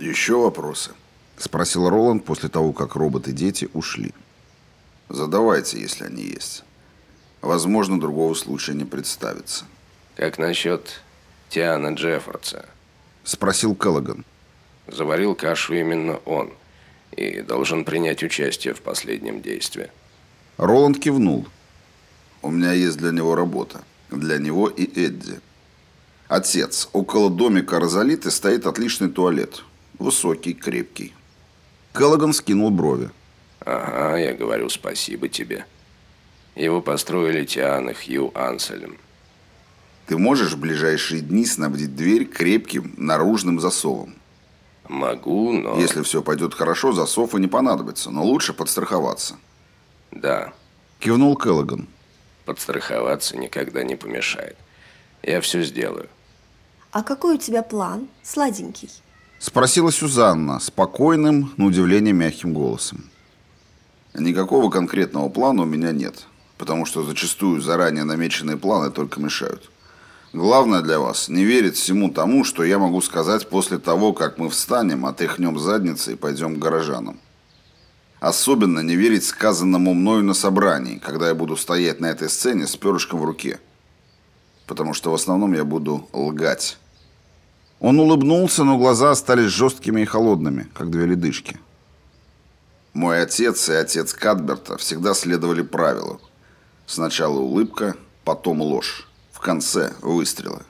Еще вопросы? Спросил Роланд после того, как роботы-дети ушли. Задавайте, если они есть. Возможно, другого случая не представится. Как насчет Тиана Джеффордса? Спросил Келлоган. Заварил кашу именно он и должен принять участие в последнем действии. Роланд кивнул. У меня есть для него работа. Для него и Эдди. Отец, около домика Розалиты стоит отличный туалет. Высокий, крепкий. Келлоган скинул брови. Ага, я говорю спасибо тебе. Его построили Тиан и Хью Ансельм. Ты можешь в ближайшие дни снабдить дверь крепким наружным засовом? Могу, но... Если все пойдет хорошо, засов и не понадобится, но лучше подстраховаться. Да. Кивнул Келлоган. Подстраховаться никогда не помешает. Я все сделаю. А какой у тебя план, сладенький? Спросила Сюзанна спокойным, на удивление мягким голосом. Никакого конкретного плана у меня нет, потому что зачастую заранее намеченные планы только мешают. Главное для вас – не верить всему тому, что я могу сказать после того, как мы встанем, отряхнем задницы и пойдем к горожанам. Особенно не верить сказанному мною на собрании, когда я буду стоять на этой сцене с перышком в руке. Потому что в основном я буду лгать. Он улыбнулся, но глаза остались жесткими и холодными, как две ледышки. Мой отец и отец Кадберта всегда следовали правилу. Сначала улыбка, потом ложь. В конце выстрелы.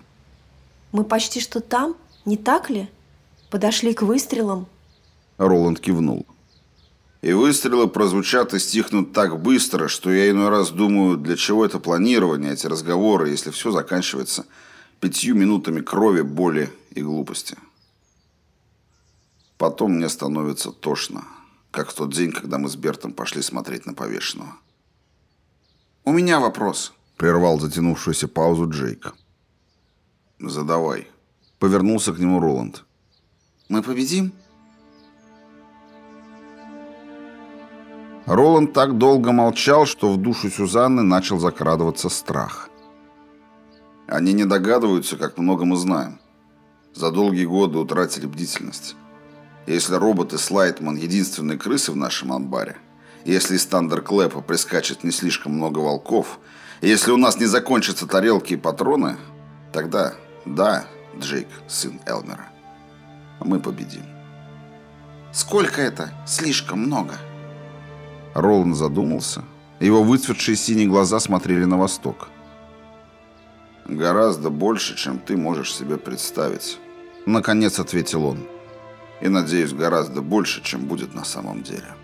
Мы почти что там, не так ли? Подошли к выстрелам. Роланд кивнул. И выстрелы прозвучат и стихнут так быстро, что я иной раз думаю, для чего это планирование, эти разговоры, если все заканчивается пятью минутами крови, боли и глупости. Потом мне становится тошно как в тот день, когда мы с Бертом пошли смотреть на повешенного. «У меня вопрос», — прервал затянувшуюся паузу Джейк. «Задавай», — повернулся к нему Роланд. «Мы победим?» Роланд так долго молчал, что в душу Сюзанны начал закрадываться страх. Они не догадываются, как много мы знаем. За долгие годы утратили бдительность. Если роботы Слайтман единственные крысы в нашем амбаре, если из Тандерклэпа прискачет не слишком много волков, если у нас не закончатся тарелки и патроны, тогда, да, Джейк, сын Элмера, мы победим. Сколько это? Слишком много. Роланд задумался. Его выцветшие синие глаза смотрели на восток. «Гораздо больше, чем ты можешь себе представить», — наконец ответил он и, надеюсь, гораздо больше, чем будет на самом деле.